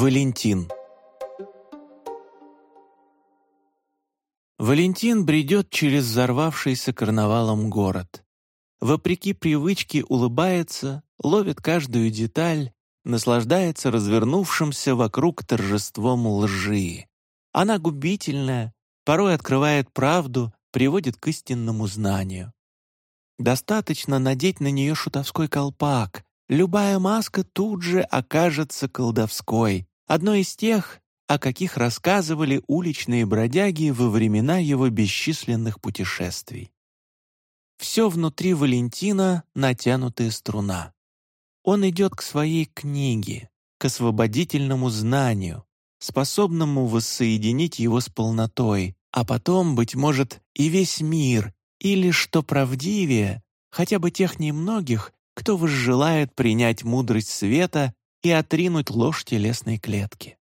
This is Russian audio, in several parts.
Валентин Валентин бредет через взорвавшийся карнавалом город. Вопреки привычке улыбается, ловит каждую деталь, наслаждается развернувшимся вокруг торжеством лжи. Она губительная, порой открывает правду, приводит к истинному знанию. Достаточно надеть на нее шутовской колпак. Любая маска тут же окажется колдовской, одной из тех, о каких рассказывали уличные бродяги во времена его бесчисленных путешествий. Все внутри Валентина — натянутая струна. Он идет к своей книге, к освободительному знанию, способному воссоединить его с полнотой, а потом, быть может, и весь мир, или, что правдивее, хотя бы тех немногих, кто возжелает принять мудрость света и отринуть ложь телесной клетки.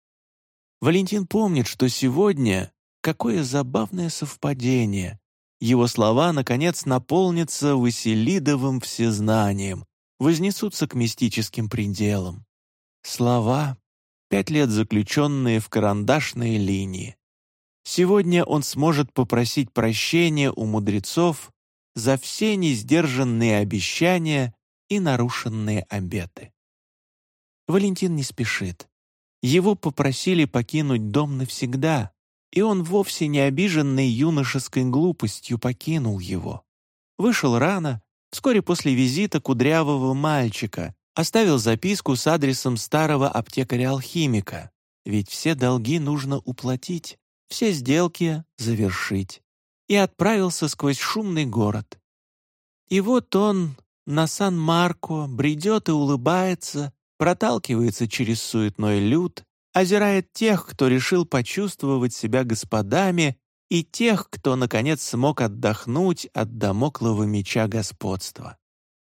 Валентин помнит, что сегодня какое забавное совпадение. Его слова, наконец, наполнятся Василидовым всезнанием, вознесутся к мистическим пределам. Слова, пять лет заключенные в карандашные линии. Сегодня он сможет попросить прощения у мудрецов за все несдержанные обещания и нарушенные обеты. Валентин не спешит. Его попросили покинуть дом навсегда, и он вовсе не обиженный юношеской глупостью покинул его. Вышел рано, вскоре после визита кудрявого мальчика, оставил записку с адресом старого аптекаря-алхимика, ведь все долги нужно уплатить, все сделки завершить, и отправился сквозь шумный город. И вот он на Сан-Марко бредет и улыбается, проталкивается через суетной люд, озирает тех, кто решил почувствовать себя господами, и тех, кто, наконец, смог отдохнуть от домоклого меча господства.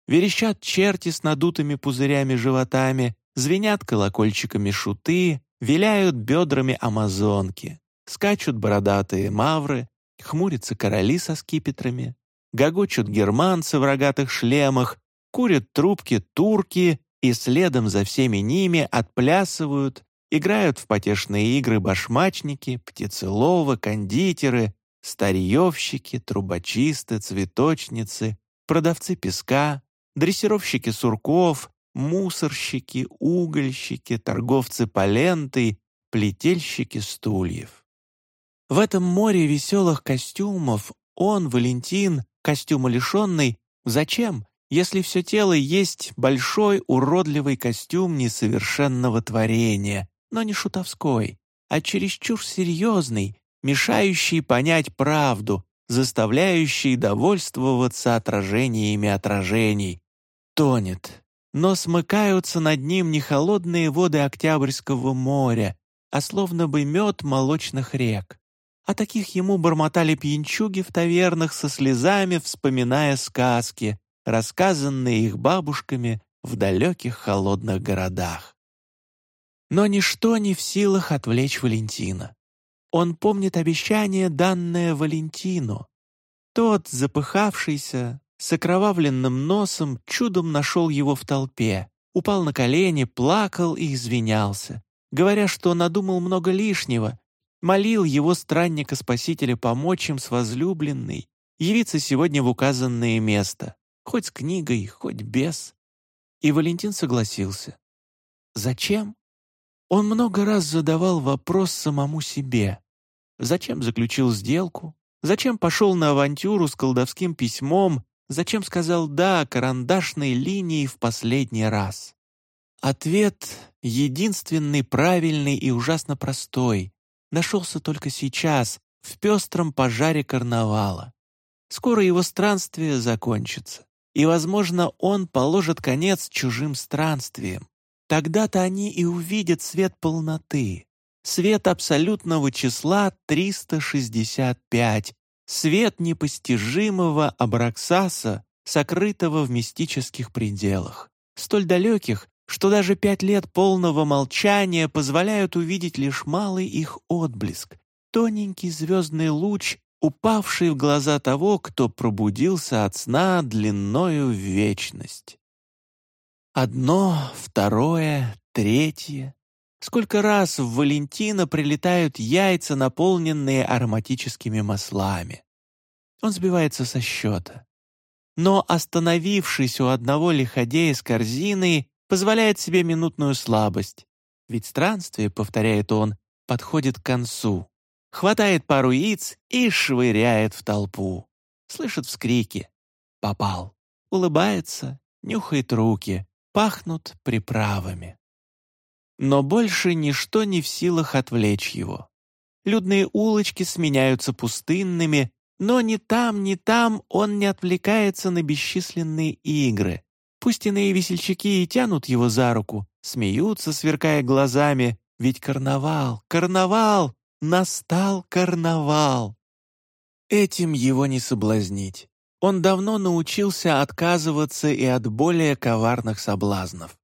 Верещат черти с надутыми пузырями животами, звенят колокольчиками шуты, виляют бедрами амазонки, скачут бородатые мавры, хмурятся короли со скипетрами, гогочут германцы в рогатых шлемах, курят трубки турки и следом за всеми ними отплясывают, играют в потешные игры башмачники, птицеловы, кондитеры, старьевщики, трубочисты, цветочницы, продавцы песка, дрессировщики сурков, мусорщики, угольщики, торговцы палентой, плетельщики стульев. В этом море веселых костюмов он, Валентин, костюма лишенный, зачем? Если все тело есть большой уродливый костюм несовершенного творения, но не шутовской, а чересчур серьезный, мешающий понять правду, заставляющий довольствоваться отражениями отражений. Тонет, но смыкаются над ним не холодные воды Октябрьского моря, а словно бы мед молочных рек. А таких ему бормотали пьянчуги в тавернах со слезами, вспоминая сказки, рассказанные их бабушками в далеких холодных городах. Но ничто не в силах отвлечь Валентина. Он помнит обещание, данное Валентину. Тот, запыхавшийся, с окровавленным носом, чудом нашел его в толпе, упал на колени, плакал и извинялся, говоря, что надумал много лишнего, молил его странника-спасителя помочь им с возлюбленной, явиться сегодня в указанное место хоть с книгой, хоть без. И Валентин согласился. Зачем? Он много раз задавал вопрос самому себе. Зачем заключил сделку? Зачем пошел на авантюру с колдовским письмом? Зачем сказал «да» карандашной линии в последний раз? Ответ, единственный, правильный и ужасно простой, нашелся только сейчас, в пестром пожаре карнавала. Скоро его странствие закончится и, возможно, он положит конец чужим странствиям. Тогда-то они и увидят свет полноты, свет абсолютного числа 365, свет непостижимого Абраксаса, сокрытого в мистических пределах, столь далеких, что даже пять лет полного молчания позволяют увидеть лишь малый их отблеск, тоненький звездный луч упавший в глаза того, кто пробудился от сна длиною в вечность. Одно, второе, третье. Сколько раз в Валентина прилетают яйца, наполненные ароматическими маслами. Он сбивается со счета. Но, остановившись у одного лиходея с корзиной, позволяет себе минутную слабость. Ведь странствие, повторяет он, подходит к концу. Хватает пару яиц и швыряет в толпу. Слышит вскрики. Попал. Улыбается, нюхает руки, пахнут приправами. Но больше ничто не в силах отвлечь его. Людные улочки сменяются пустынными, но ни там, ни там он не отвлекается на бесчисленные игры. Пусть иные весельчаки и тянут его за руку, смеются, сверкая глазами, ведь карнавал, карнавал, настал карнавал. Этим его не соблазнить. Он давно научился отказываться и от более коварных соблазнов.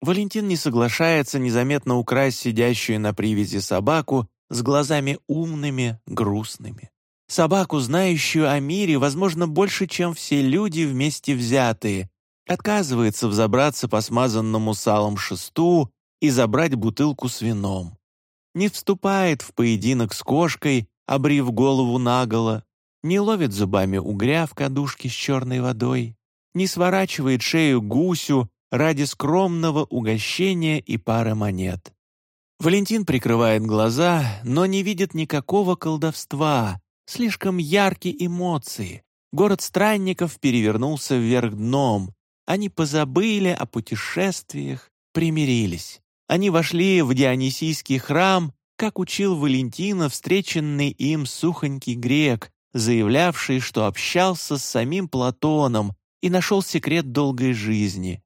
Валентин не соглашается незаметно украсть сидящую на привязи собаку с глазами умными, грустными. Собаку, знающую о мире, возможно, больше, чем все люди вместе взятые, отказывается взобраться по смазанному салом шесту и забрать бутылку с вином. Не вступает в поединок с кошкой, обрив голову наголо, не ловит зубами угря в кадушке с черной водой, не сворачивает шею гусю, ради скромного угощения и пары монет. Валентин прикрывает глаза, но не видит никакого колдовства, слишком яркие эмоции. Город странников перевернулся вверх дном. Они позабыли о путешествиях, примирились. Они вошли в Дионисийский храм, как учил Валентина встреченный им сухонький грек, заявлявший, что общался с самим Платоном и нашел секрет долгой жизни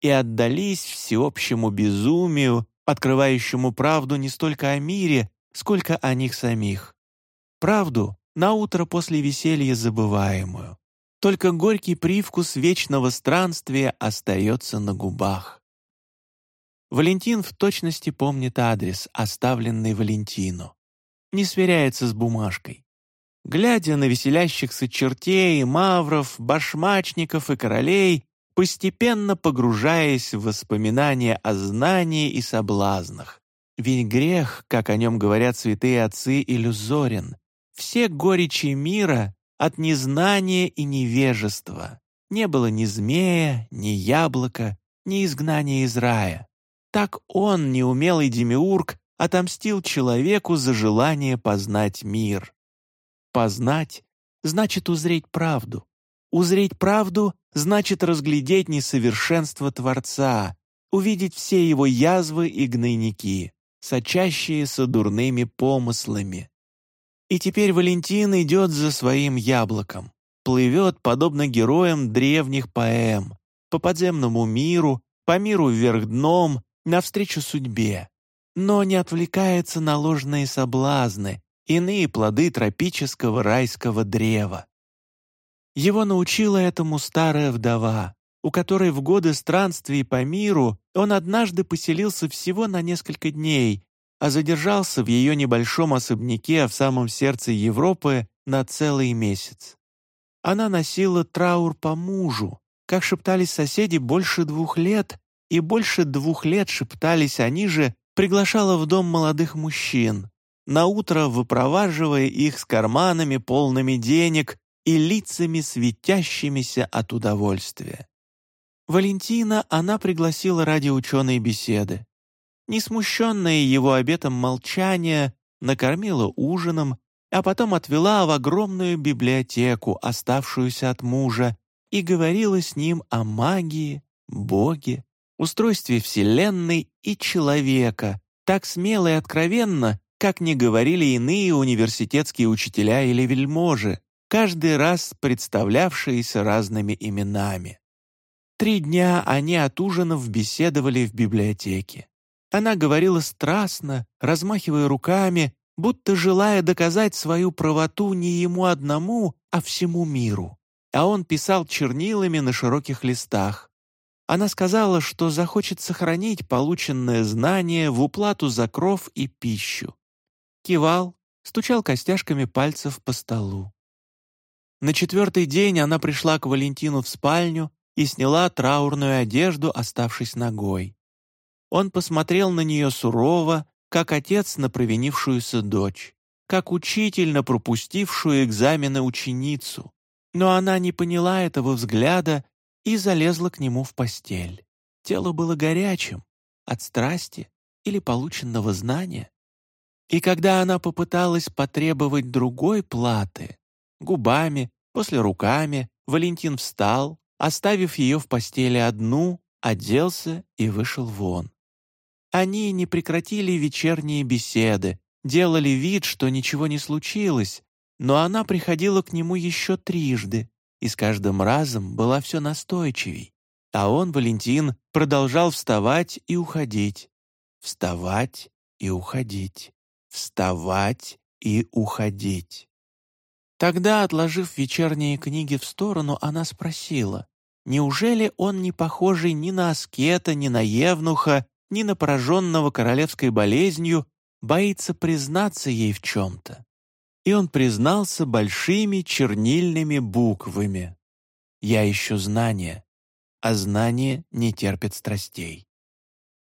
и отдались всеобщему безумию, открывающему правду не столько о мире, сколько о них самих. Правду на утро после веселья забываемую. Только горький привкус вечного странствия остается на губах. Валентин в точности помнит адрес, оставленный Валентину. Не сверяется с бумажкой. Глядя на веселящихся чертей, мавров, башмачников и королей, постепенно погружаясь в воспоминания о знании и соблазнах. Ведь грех, как о нем говорят святые отцы, иллюзорен. Все горечи мира от незнания и невежества. Не было ни змея, ни яблока, ни изгнания из рая. Так он, неумелый демиург, отомстил человеку за желание познать мир. Познать значит узреть правду. Узреть правду значит разглядеть несовершенство Творца, увидеть все его язвы и гнойники, сочащиеся дурными помыслами. И теперь Валентин идет за своим яблоком, плывет, подобно героям древних поэм, по подземному миру, по миру вверх дном, навстречу судьбе, но не отвлекается на ложные соблазны, иные плоды тропического райского древа. Его научила этому старая вдова, у которой в годы странствий по миру он однажды поселился всего на несколько дней, а задержался в ее небольшом особняке в самом сердце Европы на целый месяц. Она носила траур по мужу, как шептались соседи больше двух лет, и больше двух лет шептались они же, приглашала в дом молодых мужчин, наутро выпроваживая их с карманами полными денег и лицами светящимися от удовольствия. Валентина она пригласила ради ученой беседы. Не смущенная его обетом молчания, накормила ужином, а потом отвела в огромную библиотеку, оставшуюся от мужа, и говорила с ним о магии, Боге, устройстве Вселенной и человека, так смело и откровенно, как не говорили иные университетские учителя или вельможи, каждый раз представлявшиеся разными именами. Три дня они от ужинов беседовали в библиотеке. Она говорила страстно, размахивая руками, будто желая доказать свою правоту не ему одному, а всему миру. А он писал чернилами на широких листах. Она сказала, что захочет сохранить полученное знание в уплату за кров и пищу. Кивал, стучал костяшками пальцев по столу. На четвертый день она пришла к Валентину в спальню и сняла траурную одежду, оставшись ногой. Он посмотрел на нее сурово, как отец на провинившуюся дочь, как учитель на пропустившую экзамены ученицу. Но она не поняла этого взгляда и залезла к нему в постель. Тело было горячим от страсти или полученного знания. И когда она попыталась потребовать другой платы, губами, после руками, Валентин встал, оставив ее в постели одну, оделся и вышел вон. Они не прекратили вечерние беседы, делали вид, что ничего не случилось, но она приходила к нему еще трижды, и с каждым разом была все настойчивей. А он, Валентин, продолжал вставать и уходить, вставать и уходить, вставать и уходить. Тогда, отложив вечерние книги в сторону, она спросила, неужели он не похожий ни на аскета, ни на евнуха, ни на пораженного королевской болезнью, боится признаться ей в чем-то? И он признался большими чернильными буквами. «Я ищу знания, а знание не терпит страстей».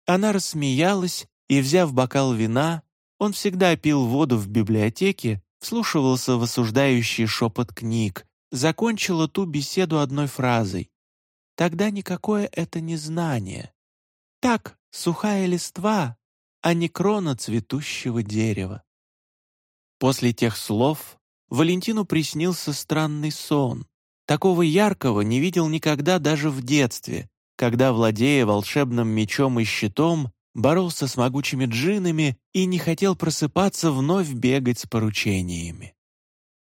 Она рассмеялась, и, взяв бокал вина, он всегда пил воду в библиотеке, вслушивался в осуждающий шепот книг, закончила ту беседу одной фразой. Тогда никакое это не знание. Так, сухая листва, а не крона цветущего дерева. После тех слов Валентину приснился странный сон. Такого яркого не видел никогда даже в детстве, когда, владея волшебным мечом и щитом, боролся с могучими джинами и не хотел просыпаться вновь бегать с поручениями.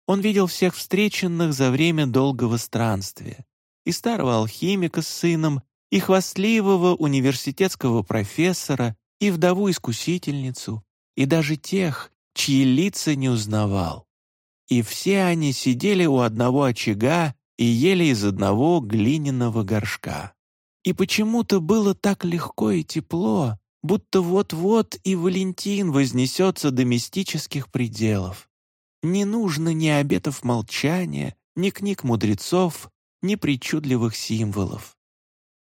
Он видел всех встреченных за время долгого странствия, и старого алхимика с сыном, и хвастливого университетского профессора, и вдову-искусительницу, и даже тех, чьи лица не узнавал. И все они сидели у одного очага и ели из одного глиняного горшка. И почему-то было так легко и тепло, будто вот-вот и Валентин вознесется до мистических пределов. Не нужно ни обетов молчания, ни книг мудрецов, ни причудливых символов.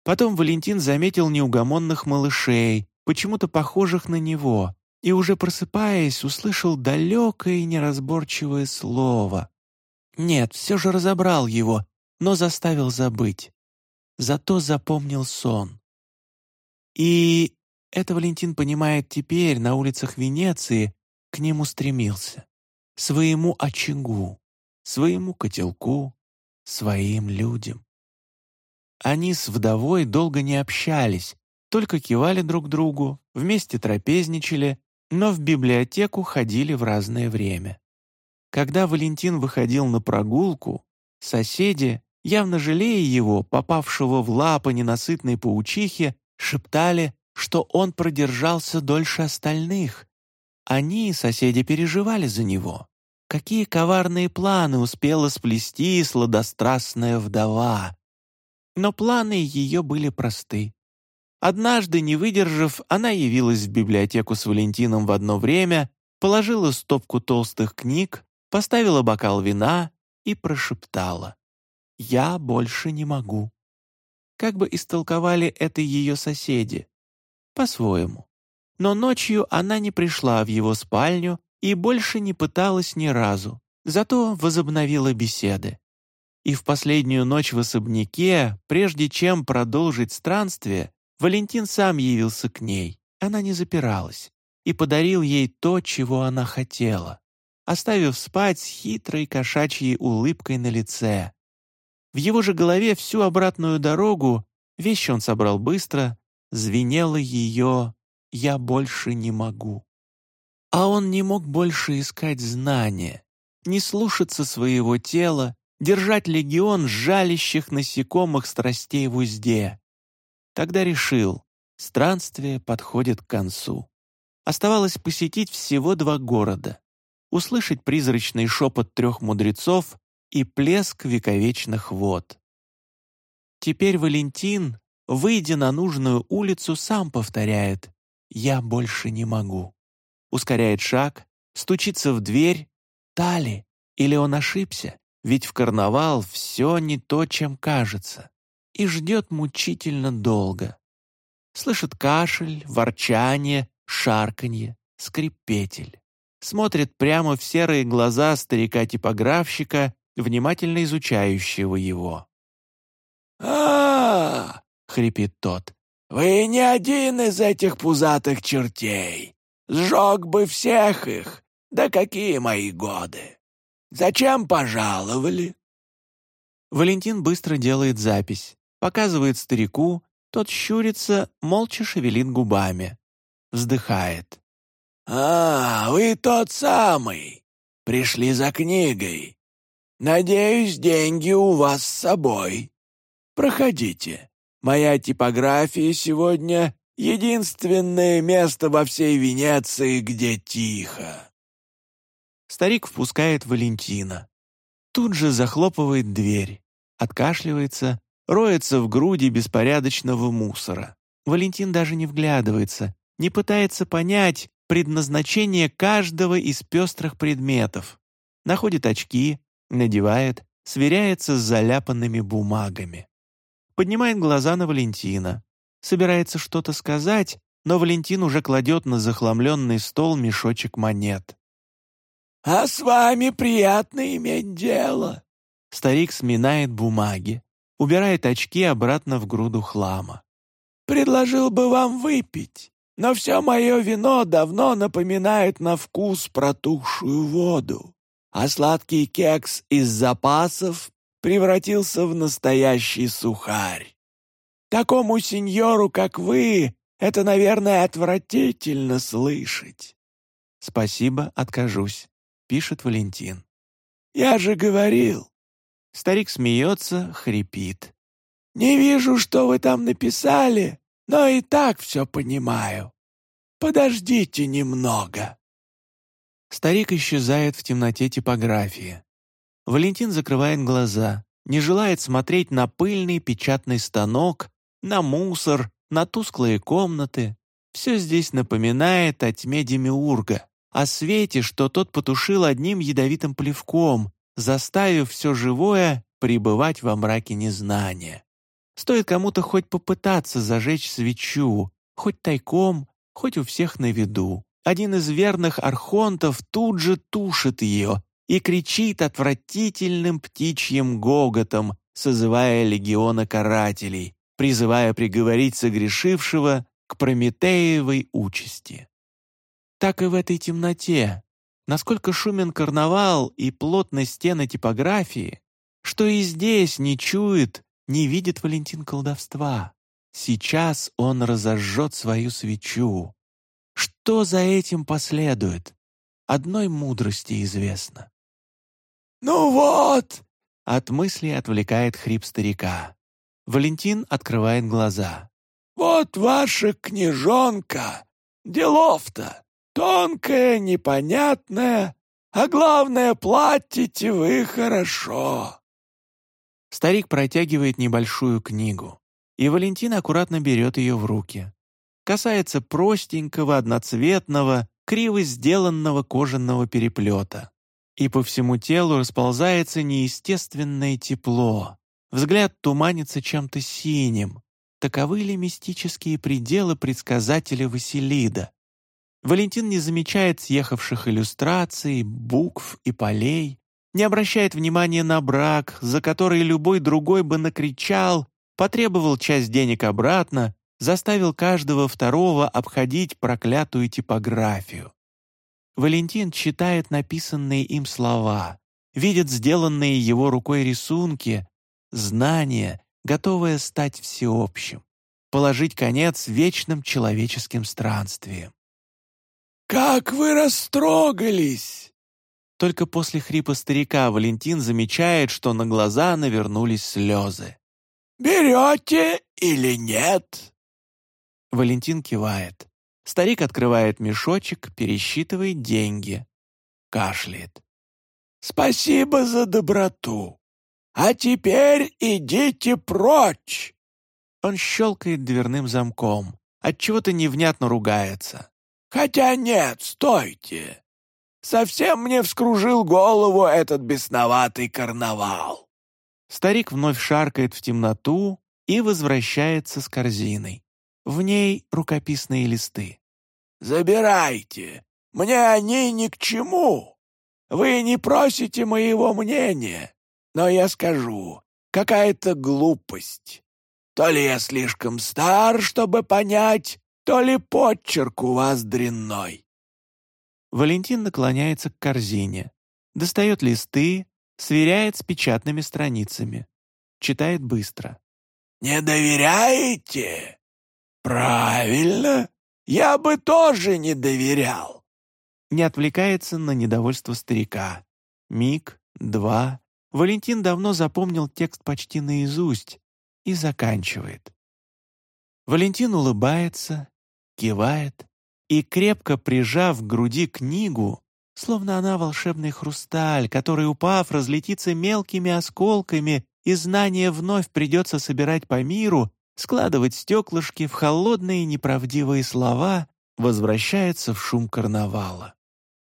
Потом Валентин заметил неугомонных малышей, почему-то похожих на него, и уже просыпаясь, услышал далекое неразборчивое слово. Нет, все же разобрал его, но заставил забыть. Зато запомнил сон. И это Валентин понимает теперь на улицах Венеции, к нему стремился. Своему очагу, своему котелку, своим людям. Они с вдовой долго не общались, только кивали друг другу, вместе трапезничали, но в библиотеку ходили в разное время. Когда Валентин выходил на прогулку, соседи, явно жалея его, попавшего в лапы ненасытной паучихи, шептали что он продержался дольше остальных. Они, соседи, переживали за него. Какие коварные планы успела сплести сладострастная вдова. Но планы ее были просты. Однажды, не выдержав, она явилась в библиотеку с Валентином в одно время, положила стопку толстых книг, поставила бокал вина и прошептала «Я больше не могу». Как бы истолковали это ее соседи? по-своему. Но ночью она не пришла в его спальню и больше не пыталась ни разу, зато возобновила беседы. И в последнюю ночь в особняке, прежде чем продолжить странствие, Валентин сам явился к ней, она не запиралась, и подарил ей то, чего она хотела, оставив спать с хитрой кошачьей улыбкой на лице. В его же голове всю обратную дорогу вещи он собрал быстро, звенело ее «Я больше не могу». А он не мог больше искать знания, не слушаться своего тела, держать легион жалящих насекомых страстей в узде. Тогда решил, странствие подходит к концу. Оставалось посетить всего два города, услышать призрачный шепот трех мудрецов и плеск вековечных вод. Теперь Валентин выйдя на нужную улицу, сам повторяет «Я больше не могу». Ускоряет шаг, стучится в дверь. Тали, или он ошибся, ведь в карнавал все не то, чем кажется, и ждет мучительно долго. Слышит кашель, ворчание, шарканье, скрипетель. Смотрит прямо в серые глаза старика-типографщика, внимательно изучающего его. а, -а, -а хрипит тот. «Вы не один из этих пузатых чертей. Сжег бы всех их. Да какие мои годы! Зачем пожаловали?» Валентин быстро делает запись, показывает старику, тот щурится, молча шевелит губами. Вздыхает. «А, вы тот самый. Пришли за книгой. Надеюсь, деньги у вас с собой. Проходите. Моя типография сегодня — единственное место во всей Венеции, где тихо». Старик впускает Валентина. Тут же захлопывает дверь, откашливается, роется в груди беспорядочного мусора. Валентин даже не вглядывается, не пытается понять предназначение каждого из пестрых предметов. Находит очки, надевает, сверяется с заляпанными бумагами. Поднимает глаза на Валентина. Собирается что-то сказать, но Валентин уже кладет на захламленный стол мешочек монет. «А с вами приятно иметь дело!» Старик сминает бумаги, убирает очки обратно в груду хлама. «Предложил бы вам выпить, но все мое вино давно напоминает на вкус протухшую воду, а сладкий кекс из запасов превратился в настоящий сухарь. Такому сеньору, как вы, это, наверное, отвратительно слышать». «Спасибо, откажусь», — пишет Валентин. «Я же говорил, Старик смеется, хрипит. «Не вижу, что вы там написали, но и так все понимаю. Подождите немного». Старик исчезает в темноте типографии. Валентин закрывает глаза, не желает смотреть на пыльный печатный станок, на мусор, на тусклые комнаты. Все здесь напоминает о тьме Демиурга, о свете, что тот потушил одним ядовитым плевком, заставив все живое пребывать во мраке незнания. Стоит кому-то хоть попытаться зажечь свечу, хоть тайком, хоть у всех на виду. Один из верных архонтов тут же тушит ее и кричит отвратительным птичьим гоготом, созывая легиона карателей, призывая приговорить согрешившего к Прометеевой участи. Так и в этой темноте, насколько шумен карнавал и плотны стены типографии, что и здесь не чует, не видит Валентин колдовства. Сейчас он разожжет свою свечу. Что за этим последует? Одной мудрости известно. «Ну вот!» — от мысли отвлекает хрип старика. Валентин открывает глаза. «Вот ваша княжонка! Делов-то! Тонкое, непонятное, а главное, платите вы хорошо». Старик протягивает небольшую книгу, и Валентин аккуратно берет ее в руки. Касается простенького, одноцветного, криво сделанного кожаного переплета. И по всему телу расползается неестественное тепло. Взгляд туманится чем-то синим. Таковы ли мистические пределы предсказателя Василида? Валентин не замечает съехавших иллюстраций, букв и полей, не обращает внимания на брак, за который любой другой бы накричал, потребовал часть денег обратно, заставил каждого второго обходить проклятую типографию. Валентин читает написанные им слова, видит сделанные его рукой рисунки, знание, готовое стать всеобщим, положить конец вечным человеческим странствиям. «Как вы растрогались!» Только после хрипа старика Валентин замечает, что на глаза навернулись слезы. «Берете или нет?» Валентин кивает. Старик открывает мешочек, пересчитывает деньги. Кашляет. «Спасибо за доброту. А теперь идите прочь!» Он щелкает дверным замком. Отчего-то невнятно ругается. Хотя нет, стойте. Совсем мне вскружил голову этот бесноватый карнавал. Старик вновь шаркает в темноту и возвращается с корзиной. В ней рукописные листы. «Забирайте! Мне они ни к чему! Вы не просите моего мнения, но я скажу, какая-то глупость. То ли я слишком стар, чтобы понять, то ли подчерк у вас дрянной». Валентин наклоняется к корзине, достает листы, сверяет с печатными страницами. Читает быстро. «Не доверяете? Правильно. Я бы тоже не доверял». Не отвлекается на недовольство старика. Миг, два. Валентин давно запомнил текст почти наизусть и заканчивает. Валентин улыбается, кивает и, крепко прижав к груди книгу, словно она волшебный хрусталь, который, упав, разлетится мелкими осколками и знание вновь придется собирать по миру, складывать стеклышки в холодные неправдивые слова, возвращается в шум карнавала.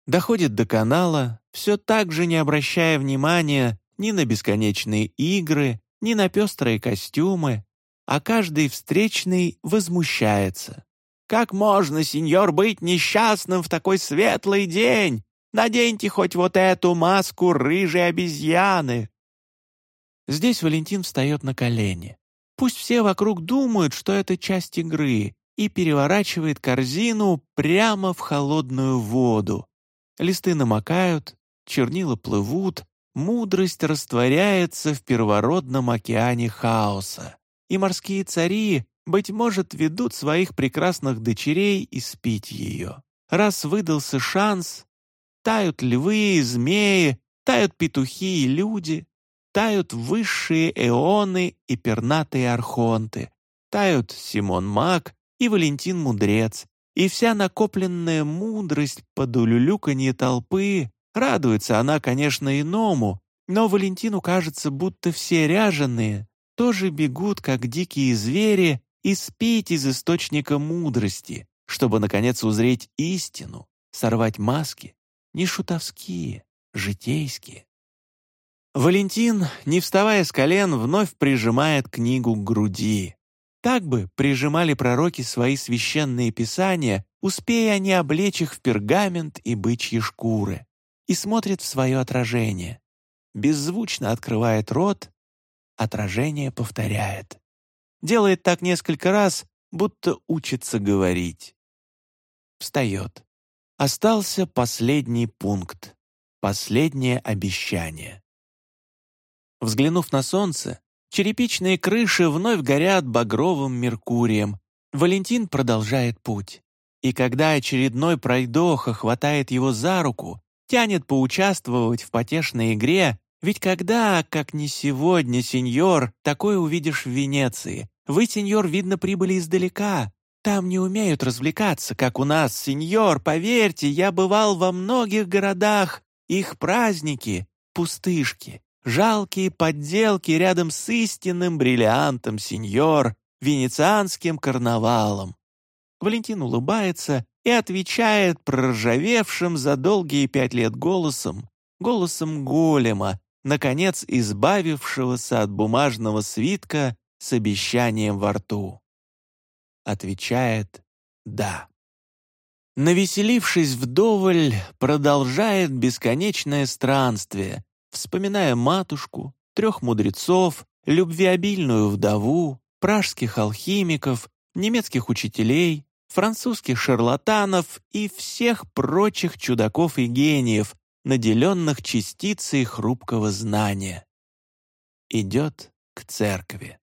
Доходит до канала, все так же не обращая внимания ни на бесконечные игры, ни на пестрые костюмы, а каждый встречный возмущается. «Как можно, сеньор, быть несчастным в такой светлый день? Наденьте хоть вот эту маску рыжей обезьяны!» Здесь Валентин встает на колени. Пусть все вокруг думают, что это часть игры, и переворачивает корзину прямо в холодную воду. Листы намокают, чернила плывут, мудрость растворяется в первородном океане хаоса. И морские цари, быть может, ведут своих прекрасных дочерей испить ее. Раз выдался шанс, тают львы и змеи, тают петухи и люди, Тают высшие эоны и пернатые архонты. Тают Симон Маг и Валентин Мудрец. И вся накопленная мудрость под улюлюканье толпы. Радуется она, конечно, иному, но Валентину кажется, будто все ряженые тоже бегут, как дикие звери, и спить из источника мудрости, чтобы, наконец, узреть истину, сорвать маски, не шутовские, житейские. Валентин, не вставая с колен, вновь прижимает книгу к груди. Так бы прижимали пророки свои священные писания, успея они облечь их в пергамент и бычьи шкуры, и смотрит в свое отражение. Беззвучно открывает рот, отражение повторяет. Делает так несколько раз, будто учится говорить. Встает. Остался последний пункт, последнее обещание. Взглянув на солнце, черепичные крыши вновь горят багровым меркурием. Валентин продолжает путь. И когда очередной пройдоха хватает его за руку, тянет поучаствовать в потешной игре, ведь когда, как не сегодня, сеньор, такое увидишь в Венеции? Вы, сеньор, видно, прибыли издалека. Там не умеют развлекаться, как у нас, сеньор, поверьте, я бывал во многих городах. Их праздники — пустышки, Жалкие подделки рядом с истинным бриллиантом, сеньор, венецианским карнавалом. Валентин улыбается и отвечает проржавевшим за долгие пять лет голосом, голосом голема, наконец избавившегося от бумажного свитка с обещанием во рту. Отвечает «да». Навеселившись вдоволь, продолжает бесконечное странствие, вспоминая матушку, трех мудрецов, любвеобильную вдову, пражских алхимиков, немецких учителей, французских шарлатанов и всех прочих чудаков и гениев, наделенных частицей хрупкого знания. Идет к церкви.